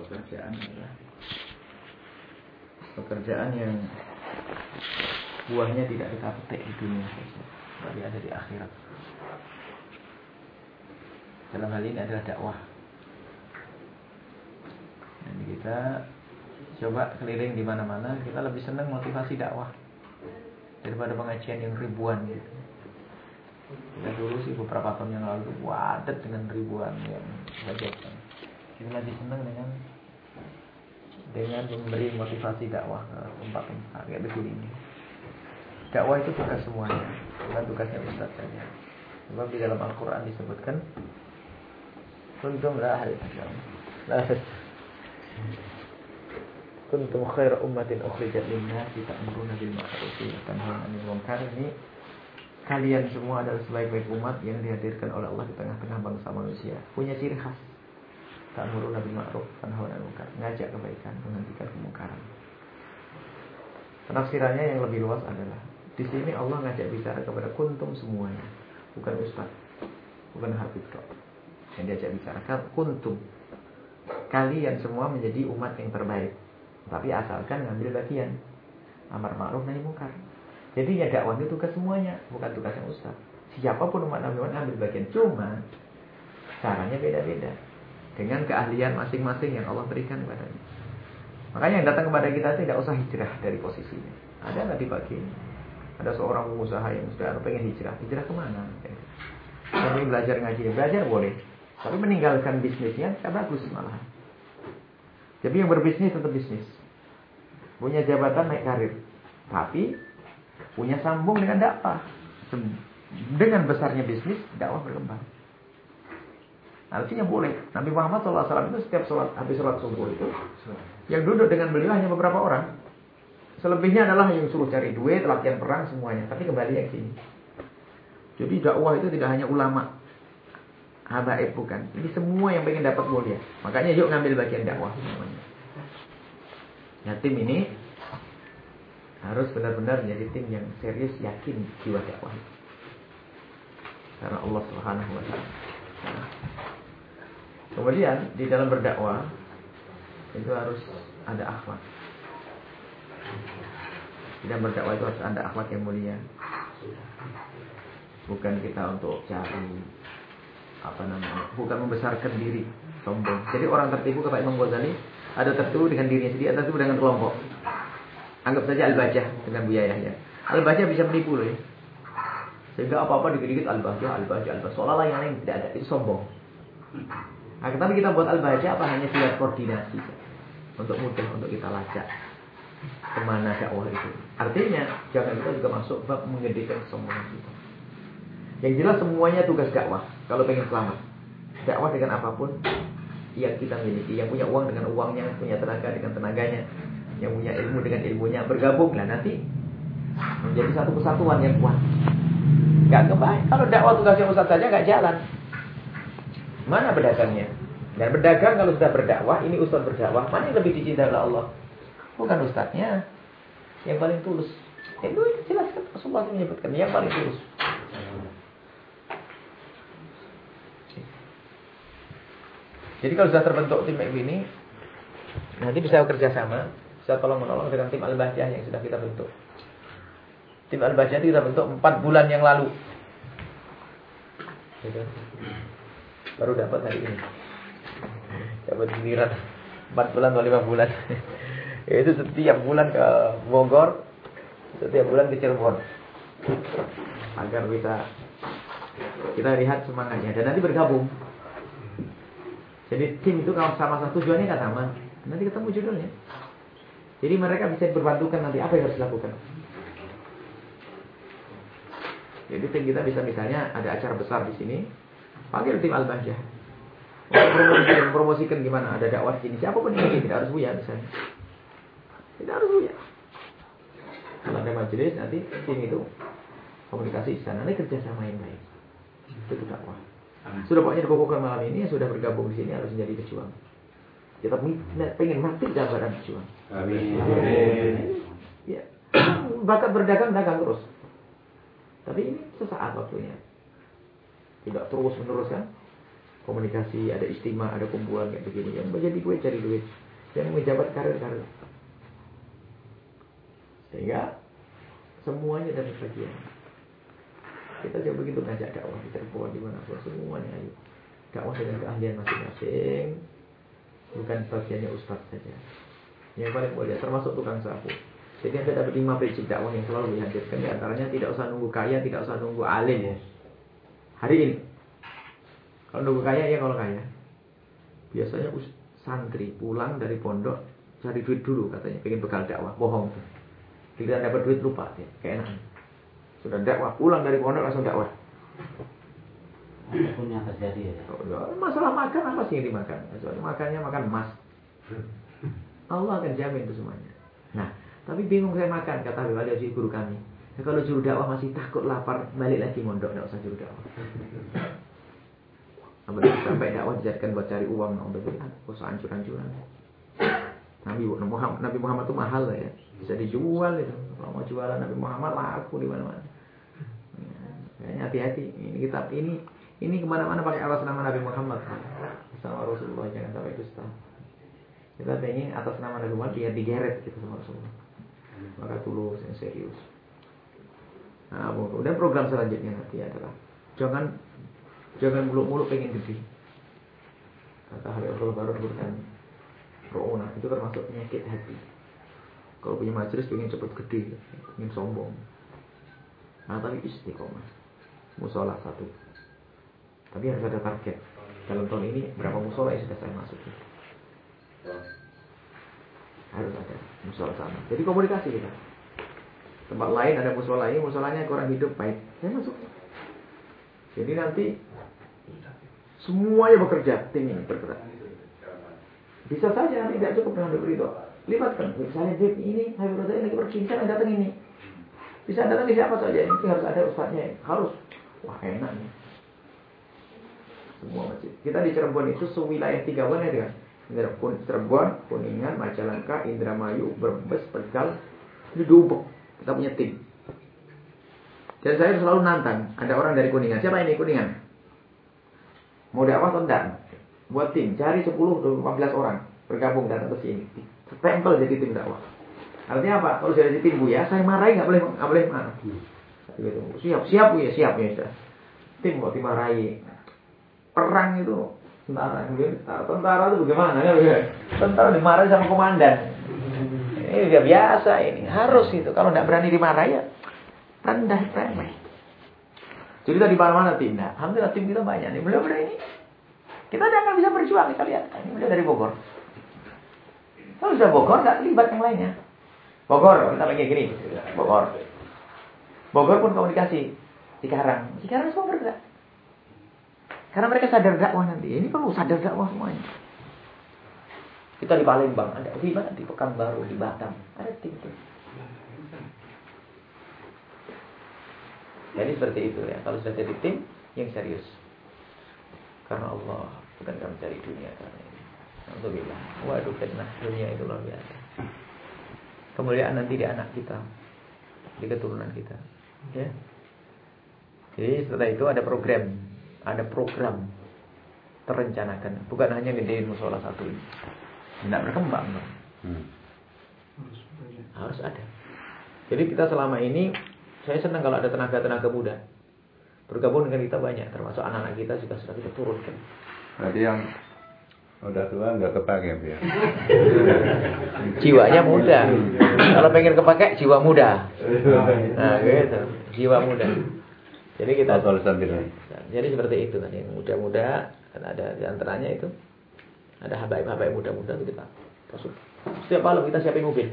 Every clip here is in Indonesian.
pekerjaan adalah pekerjaan yang buahnya tidak kita petik di dunia saja, tapi ada di akhirat. Dalam hal ini adalah dakwah. Dan kita coba keliling di mana-mana, kita lebih senang motivasi dakwah daripada pengajian yang ribuan gitu. Kita dulu sih beberapa tahun yang lalu wadat dengan ribuan yang bajakan. Kita lebih senang dengan dengan memberi motivasi dakwah ke tempat-tempat kayak begini ini. Dakwah itu tugas semuanya, bukan tugasnya Ustaz saja. Sebab di dalam Al-Quran disebutkan Kuntum la Kuntum khair ummatin ukhrijat linnasi ta'muruna bil ma'ruf wa tanhauna 'anil munkar ini kalian semua adalah sebaik-baik umat yang dihadirkan oleh Allah di tengah-tengah bangsa manusia. Punya ciri khas. Ta'muruna bil ma'ruf. Ngajak kebaikan, menghentikan kemungkaran. Penafsirannya yang lebih luas adalah di sini Allah ngajak bicara kepada kuntum semuanya, bukan ustaz, bukan habib dok yang diajak bicara kuntum. Kalian semua menjadi umat yang terbaik. Tapi asalkan ngambil bagian. Amar ma'ruf nahi mungkar jadi ya dakwah itu tugas semuanya bukan tugas yang ustaz. Siapa pun umat Nabi Muhammad ngambil bagian. Cuma caranya beda-beda dengan keahlian masing-masing yang Allah berikan kepadanya makanya yang datang kepada kita tidak usah hijrah dari posisinya ada nggak dibagi ada seorang pengusaha yang sudah pengen hijrah hijrah ke mana yang belajar ngaji belajar boleh tapi meninggalkan bisnisnya tidak bagus malah. Jadi yang berbisnis tetap bisnis. Punya jabatan naik karir. Tapi punya sambung dengan dakwah. Dengan besarnya bisnis, dakwah berkembang. Artinya boleh. Nabi Muhammad SAW itu setiap sholat, habis sholat subuh itu, yang duduk dengan beliau hanya beberapa orang. Selebihnya adalah yang suruh cari duit, latihan perang, semuanya. Tapi kembali yang sini. Jadi dakwah itu tidak hanya ulama, habaib bukan. Ini semua yang pengen dapat mulia. Makanya yuk ngambil bagian dakwah semuanya. Nah tim ini harus benar-benar menjadi tim yang serius yakin jiwa dakwah. Karena Allah Subhanahu wa taala. Kemudian di dalam berdakwah itu harus ada akhlak. Di dalam berdakwah itu harus ada akhlak yang mulia. Bukan kita untuk cari apa namanya bukan membesarkan diri sombong. Jadi orang tertipu kepada Imam Ghazali ada tertipu dengan dirinya sendiri ada tertipu dengan kelompok. Anggap saja al-bajah dengan Bu Yahya. Al-bajah bisa menipu loh ya. Sehingga apa-apa dikit-dikit al-bajah al-bajah al-bajah. Seolah-olah yang lain tidak ada itu sombong nah, tapi kita buat al-bajah apa hanya buat koordinasi untuk mudah untuk kita lacak ke mana dakwah itu artinya jangan kita juga masuk bab menggedekan kesombongan kita yang jelas semuanya tugas dakwah kalau pengen selamat. Dakwah dengan apa pun yang kita miliki, yang punya uang dengan uangnya, punya tenaga dengan tenaganya, yang punya ilmu dengan ilmunya, bergabunglah nanti menjadi satu kesatuan yang kuat. Gak kebaik. Kalau dakwah tugasnya Ustaz saja gak jalan. Mana pedagangnya? Dan berdagang kalau sudah berdakwah, ini Ustaz berdakwah, mana yang lebih dicintai oleh Allah? Bukan Ustaznya. Yang paling tulus. Itu jelas kan Rasulullah menyebutkan yang paling tulus. Jadi kalau sudah terbentuk tim ini, nanti bisa bekerja sama, bisa tolong menolong dengan tim Al-Bahjah yang sudah kita bentuk. Tim Al-Bahjah itu kita bentuk 4 bulan yang lalu. Gitu. Baru dapat hari ini. Dapat giliran 4 bulan atau 5 bulan. itu setiap bulan ke Bogor, setiap bulan ke Cirebon. Agar bisa kita lihat semangatnya dan nanti bergabung jadi tim itu kalau sama satu tujuannya nggak sama, nanti ketemu judulnya. Jadi mereka bisa berbantukan nanti apa yang harus dilakukan. Jadi tim kita bisa misalnya ada acara besar di sini, panggil tim Al-Bahjah. Promosikan, promosikan gimana, ada dakwah di sini. Siapa pun ini tidak harus buya misalnya. Tidak harus buya. Kalau ada majelis nanti tim itu komunikasi di sana, nanti kerjasama yang baik. Itu dakwah. Sudah pokoknya dipokokkan malam ini sudah bergabung di sini harus menjadi pejuang. Kita pengen mati gambaran pejuang. Amin. Ya. Bakat berdagang dagang terus. Tapi ini sesaat waktunya. Tidak terus menerus kan? komunikasi, ada istimewa, ada kumpulan kayak begini. Yang menjadi duit cari duit, yang menjabat karir-karir. Sehingga semuanya dari bagian. Kita coba begitu ngajak dakwah di Cirebon di mana semuanya ayo. Dakwah dengan keahlian masing-masing. Bukan bagiannya ustaz saja. Yang paling mulia termasuk tukang sapu. Jadi Anda dapat lima prinsip dakwah yang selalu dihadirkan. Di antaranya tidak usah nunggu kaya, tidak usah nunggu alim. Hari ini. Kalau nunggu kaya ya kalau kaya. Biasanya santri pulang dari pondok cari duit dulu katanya, pengen bekal dakwah, bohong. Tidak dapat duit lupa ya, kayak enak. Sudah dakwah, pulang dari pondok langsung dakwah. Apa pun yang terjadi ya. Oh, ya, masalah makan apa sih yang dimakan? Soalnya makannya makan emas. Allah akan jamin itu semuanya. Nah, tapi bingung saya makan kata Habib Ali guru kami. Ya, kalau juru dakwah masih takut lapar, balik lagi mondok, tidak usah juru dakwah. Sampai dakwah dijadikan buat cari uang, nah, udah bilang, usah hancur-hancuran. Nabi Muhammad, Nabi Muhammad itu mahal lah ya, bisa dijual itu. Kalau mau jualan Nabi Muhammad laku di mana-mana. Ya, hati-hati. Ini kitab ini ini ke mana-mana pakai atas nama Nabi Muhammad sama Rasulullah jangan sampai dusta. Kita pengen atas nama Nabi Muhammad biar digeret gitu sama Rasulullah. Maka tulus yang serius. Nah, kemudian program selanjutnya nanti adalah jangan jangan muluk-muluk pengen gede. Kata Habib Baru bertanya, Roona itu termasuk penyakit hati. Kalau punya majelis pengen cepat gede, pengen sombong. Nah, tapi istiqomah. Musola satu. Tapi harus ada target. Dalam tahun ini berapa musola yang sudah saya masuki? Harus ada musola sama. Jadi komunikasi kita. Tempat lain ada musola ini, musolanya kurang hidup baik. Saya masuk. Jadi nanti semuanya bekerja, tim ini bergerak. Bisa saja nanti tidak cukup dengan Ridho. Libatkan, misalnya Habib ini, Habib Ridho ini lagi pergi, bisa datang ini. Bisa datang siapa saja, ini harus ada ustaznya. Harus. Wah enak nih. Semua masjid. Kita di Cirebon itu sewilayah tiga ya kan? Cirebon, Kuningan, Majalengka, Indramayu, Brebes, ini Dubek. Kita punya tim. Dan saya selalu nantang. Ada orang dari Kuningan. Siapa ini Kuningan? Mau dakwah atau enggak? Buat tim. Cari 10 15 orang. Bergabung datang ke sini. Tempel jadi tim dakwah. Artinya apa? Kalau saya jadi tim bu ya, saya marahi nggak boleh nggak boleh marah. Gitu. Siap, siap bu ya, siap ya sudah. Tim kok dimarahi. Perang itu tentara, tentara itu bagaimana? Tentara dimarahi sama komandan. Ini udah biasa ini, harus itu. Kalau nggak berani dimarahi ya rendah remeh. Jadi tadi mana-mana tim. Nah, alhamdulillah tim kita banyak nih. Beliau-beliau ini kita tidak akan bisa berjuang kita lihat. Ini beliau dari Bogor. Kalau sudah Bogor nggak terlibat yang lainnya. Bogor, kita lagi gini. Bogor. Bogor pun komunikasi. Cikarang. Cikarang semua bergerak. Karena mereka sadar dakwah nanti. Ini perlu sadar dakwah semuanya. Kita di Palembang, ada di mana? Di Pekanbaru, di Batam, ada tim tuh. Jadi seperti itu ya. Kalau sudah jadi tim yang serius. Karena Allah bukan kami cari dunia karena ini. Alhamdulillah. Waduh, fitnah dunia itu luar biasa. Kemuliaan nanti di anak kita, di keturunan kita. Ya. Jadi setelah itu ada program, ada program terencanakan. Bukan hanya gedein musola satu ini. Tidak berkembang. Hmm. Harus ada. Jadi kita selama ini saya senang kalau ada tenaga-tenaga muda. Bergabung dengan kita banyak, termasuk anak-anak kita juga sudah kita turunkan. Berarti yang udah tua nggak kepake ya? Jiwanya muda. kalau pengen kepake, jiwa muda. Nah, gitu. Jiwa muda. Jadi kita Jadi seperti itu kan yang muda-muda kan ada di antaranya itu ada habaib-habaib muda-muda itu kita masuk. Setiap malam kita siapin mobil.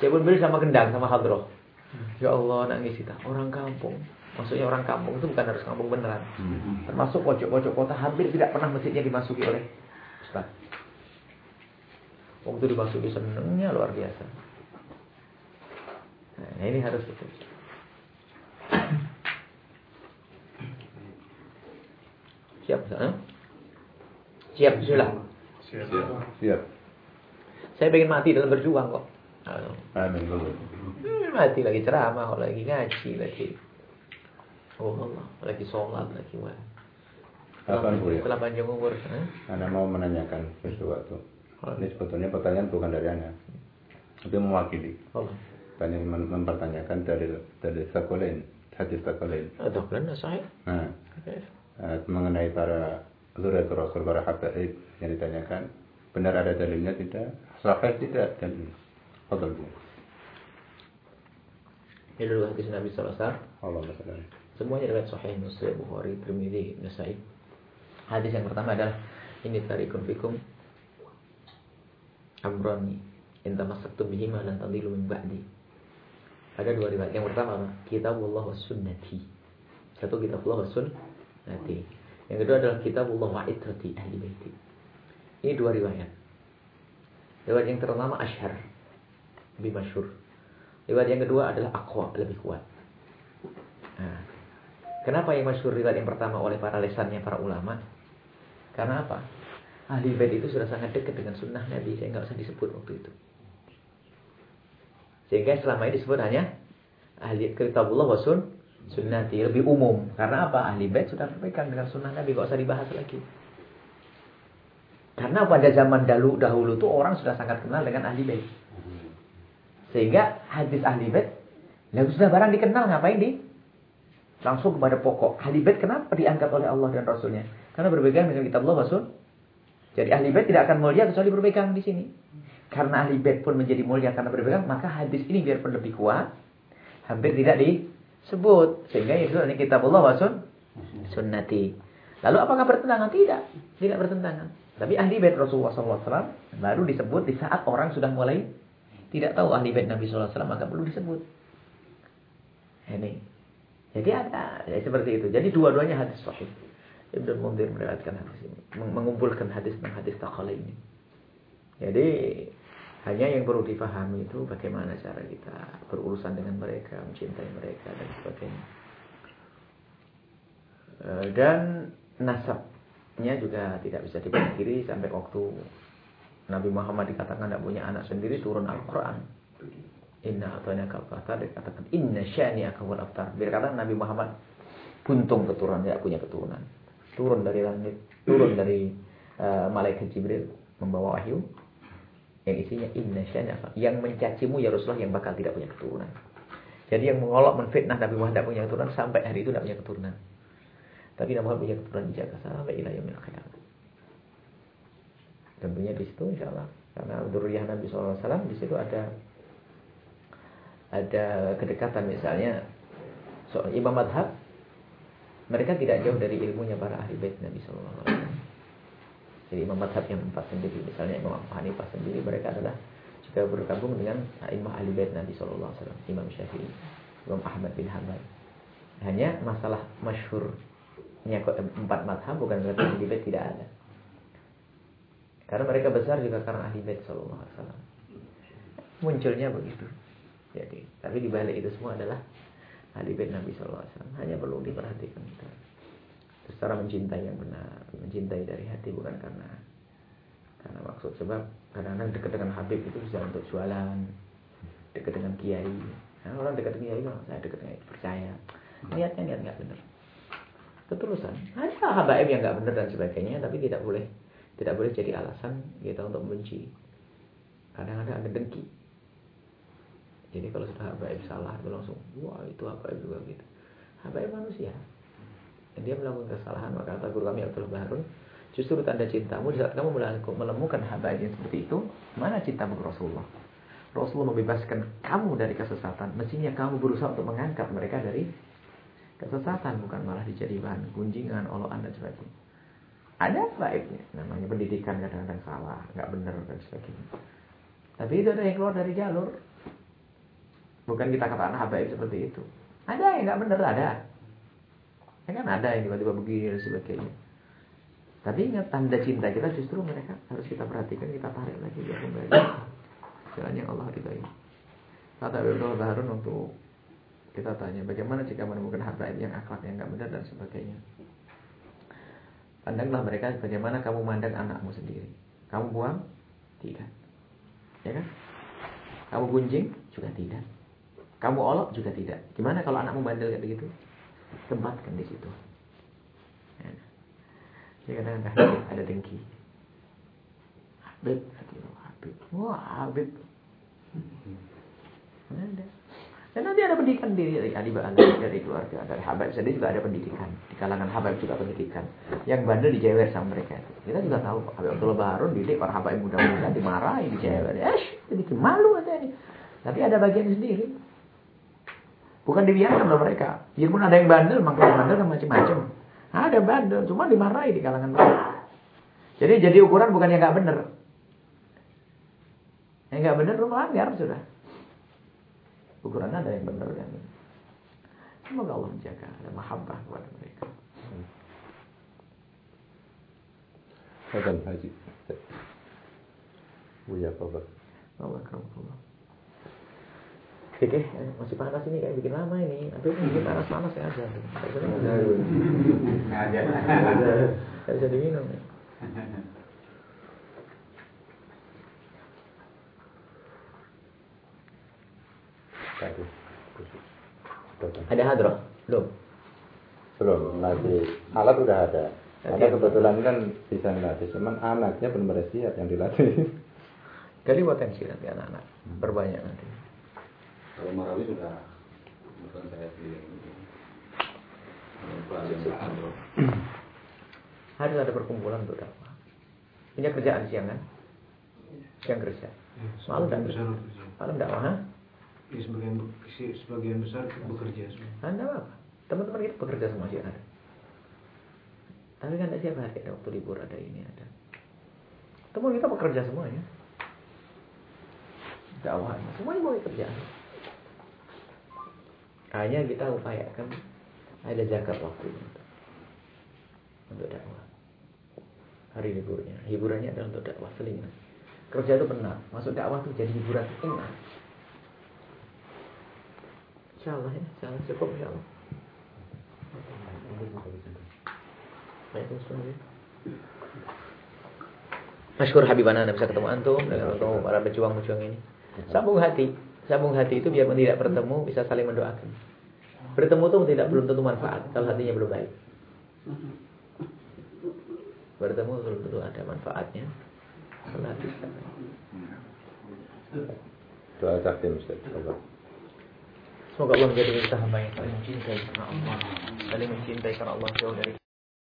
Siapin mobil sama kendang sama hadroh. Ya Allah nangis kita orang kampung. Maksudnya orang kampung itu bukan harus kampung beneran. Hmm. Termasuk pojok-pojok kota hampir tidak pernah masjidnya dimasuki oleh Ustaz. Waktu dimasuki senengnya luar biasa. Nah, ini harus itu. Siap, sana? Siap, Siap. Siap. Siap. Saya pengen mati dalam berjuang kok. Amin. Hmm, mati lagi ceramah, lagi ngaji lagi. Oh Allah, lagi sholat lagi wah. Apa Bu ya? Setelah panjang umur. Anda mau menanyakan sesuatu. Ini sebetulnya pertanyaan bukan dari Anda. Itu mewakili. Oh. Tanya mem- mempertanyakan dari dari Sakolen, hadis Sakolen. Atau benar sahih. Nah, eh, mengenai para Zuriat Rasul, para habaib yang ditanyakan, benar ada dalilnya tidak? Sahih tidak? Dan Fadal Bu. Ini dulu hadis Nabi SAW. Allah. Semuanya riwayat sahih Muslim, Bukhari, Tirmidzi, Nasai. Hadis yang pertama adalah ini tarikun fikum amrani in tamassaktum bihima lan tadillu min ba'di. Ada dua riwayat. Yang pertama? Kitabullah wa sunnati. Satu kitabullah wa sunnati. Yang kedua adalah kitabullah wa itrati ahli baiti. Ini dua riwayat. Riwayat yang pertama asyhar. Lebih masyhur. Riwayat yang kedua adalah aqwa, lebih kuat. Nah, kenapa yang masyhur riwayat yang pertama oleh para lesannya para ulama? Karena apa? Ahli bait itu sudah sangat dekat dengan sunnah Nabi, saya nggak usah disebut waktu itu. Sehingga selama ini disebut hanya ahli kitabullah wa sun sunnati lebih umum. Karena apa? Ahli bait sudah berpegang dengan sunnah Nabi, nggak usah dibahas lagi. Karena pada zaman dahulu dahulu tuh orang sudah sangat kenal dengan ahli bait. Sehingga hadis ahli bait, lah sudah barang dikenal ngapain di? Langsung kepada pokok. Ahli bait kenapa diangkat oleh Allah dan Rasulnya? Karena berpegang dengan kitab Allah Rasul. Jadi ahli bait tidak akan mulia kecuali berpegang di sini. Karena ahli bait pun menjadi mulia karena berpegang, maka hadis ini biarpun lebih kuat, hampir tidak disebut. Sehingga itu ini kitab Allah Rasul sunnati. Lalu apakah bertentangan? Tidak, tidak bertentangan. Tapi ahli bait Rasulullah SAW baru disebut di saat orang sudah mulai tidak tahu ahli bait Nabi SAW maka perlu disebut. Ini. Jadi ada ya seperti itu. Jadi dua-duanya hadis sahih. Ibnu Mundir meriwayatkan hadis ini, meng- mengumpulkan hadis dan hadis takhala ini. Jadi hanya yang perlu dipahami itu bagaimana cara kita berurusan dengan mereka, mencintai mereka dan sebagainya. Eh, Dan nasabnya juga tidak bisa dipungkiri sampai waktu Nabi Muhammad dikatakan tidak punya anak sendiri turun Al-Quran. Inna atanya kafata dikatakan inna syani akawal aftar. Berkata Nabi Muhammad buntung keturunan tidak punya keturunan. Turun dari langit, turun dari uh, malaikat Jibril membawa wahyu yang isinya inna. Yang mencacimu ya Rasulullah yang bakal tidak punya keturunan. Jadi yang mengolok menfitnah Nabi Muhammad tidak punya keturunan sampai hari itu tidak punya keturunan. Tapi Nabi Muhammad punya keturunan dijaga sampai ila yaumil qiyamah. Tentunya di situ insya Allah karena duriyah Nabi SAW di situ ada ada kedekatan misalnya soal imam madhab mereka tidak jauh dari ilmunya para ahli bait Nabi SAW. Jadi imam madhab yang empat sendiri misalnya Imam Abu Hanifah sendiri mereka adalah juga bergabung dengan imam ahli bait Nabi SAW. Imam Syafi'i, Imam Ahmad bin Hanbal. Hanya masalah masyhurnya empat madhab bukan berarti ahli bait tidak ada. Karena mereka besar juga karena ahli bait sallallahu alaihi wasallam. Munculnya begitu. Jadi, tapi di balik itu semua adalah ahli bait Nabi sallallahu alaihi wasallam. Hanya perlu diperhatikan. Terus cara mencintai yang benar, mencintai dari hati bukan karena karena maksud sebab kadang-kadang dekat dengan Habib itu bisa untuk jualan, dekat dengan kiai. Nah, orang dekat dengan kiai saya dekat dengan percaya. Niatnya niat nggak benar. Ketulusan. Ada habaib yang nggak benar dan sebagainya, tapi tidak boleh tidak boleh jadi alasan kita untuk membenci. Kadang-kadang ada dengki. Jadi kalau sudah habaib salah, itu langsung, wah itu habaib juga gitu. Habaib manusia. Dan dia melakukan kesalahan, maka kata guru kami Abdul Baharun, justru tanda cintamu di saat kamu menemukan habaib yang seperti itu, mana cintamu ke Rasulullah? Rasulullah membebaskan kamu dari kesesatan. Mestinya kamu berusaha untuk mengangkat mereka dari kesesatan, bukan malah dijadi bahan gunjingan, olokan dan sebagainya. Ada baiknya, namanya pendidikan kadang-kadang salah, nggak benar dan sebagainya. Tapi itu ada yang keluar dari jalur. Bukan kita katakan habaib seperti itu. Ada yang nggak benar, ada. Ya kan ada yang tiba-tiba begini dan sebagainya. Tapi ingat tanda cinta kita justru mereka harus kita perhatikan, kita tarik lagi dia kembali. Jalan yang Allah ridhoi. Kata Abdul Harun untuk kita tanya bagaimana jika menemukan habaib yang akhlaknya nggak benar dan sebagainya. Pandanglah mereka bagaimana kamu mandang anakmu sendiri. Kamu buang? Tidak. Ya kan? Kamu gunjing? Juga tidak. Kamu olok? Juga tidak. Gimana kalau anakmu bandel kayak begitu? Tempatkan di situ. Ya. Ya kadang ada, dengki. Habib, Habib. Wah, Habib. Ada. Dan nanti ada pendidikan di Ali Ba'ala, dari keluarga, dari Habib sendiri juga ada pendidikan. Di kalangan Habib juga pendidikan. Yang bandel dijewer sama mereka itu. Kita juga tahu Habib Abdullah Baharun didik para Habib muda-muda dimarahi, dijewer. Eh, bikin malu katanya. Tapi ada bagian sendiri. Bukan dibiarkan oleh mereka. Biarpun ada yang bandel, maka bandel kan macam-macam. Ada bandel, cuma dimarahi di kalangan mereka. Jadi jadi ukuran bukan yang nggak benar. Yang nggak benar melanggar sudah. Ukuran ada yang benar yang. Semoga Allah menjaga ada mahabbah kepada mereka. Hadan Haji. Buya Bapak. Allah Allah. Oke, masih panas ini kayak bikin lama ini. Tapi bikin panas-panas ya aja. Gak bisa diminum. Ya. Ada hadroh? Belum? Belum, masih alat udah ada. Karena kebetulan kan bisa ngelatih, cuman anaknya belum pada siap yang dilatih. Jadi potensi nanti anak-anak, berbanyak nanti. Kalau Marawi sudah bukan saya di Harus ada perkumpulan untuk dakwah. Punya kerjaan siang kan? Siang kerja. Malam dakwah. Malam dakwah? Ya, sebagian sebagian besar bekerja semua. Anda apa? Teman-teman kita bekerja semua sih ada. Tapi kan tidak siapa hari ada waktu libur ada ini ada. Teman kita bekerja semuanya. Dakwah, semuanya mau kerjaan. Hanya kita upayakan ada zakat waktu untuk, untuk dakwah. Hari liburnya, hiburannya adalah untuk dakwah selingan. Kerja itu benar, masuk dakwah itu jadi hiburan enak. Insya Allah ya, insya Allah cukup insya Allah. Masykur Habibana bisa ketemu antum dengan ketemu para pejuang-pejuang ini. Sambung hati, sambung hati itu biar tidak bertemu bisa saling mendoakan. Bertemu itu tidak belum tentu manfaat kalau hatinya belum baik. Bertemu belum tentu ada manfaatnya. Kalau hati Doa takdim Ustaz. Semoga Allah menjadi kita hamba yang saling mencintai karena Allah, saling mencintai karena Allah jauh dari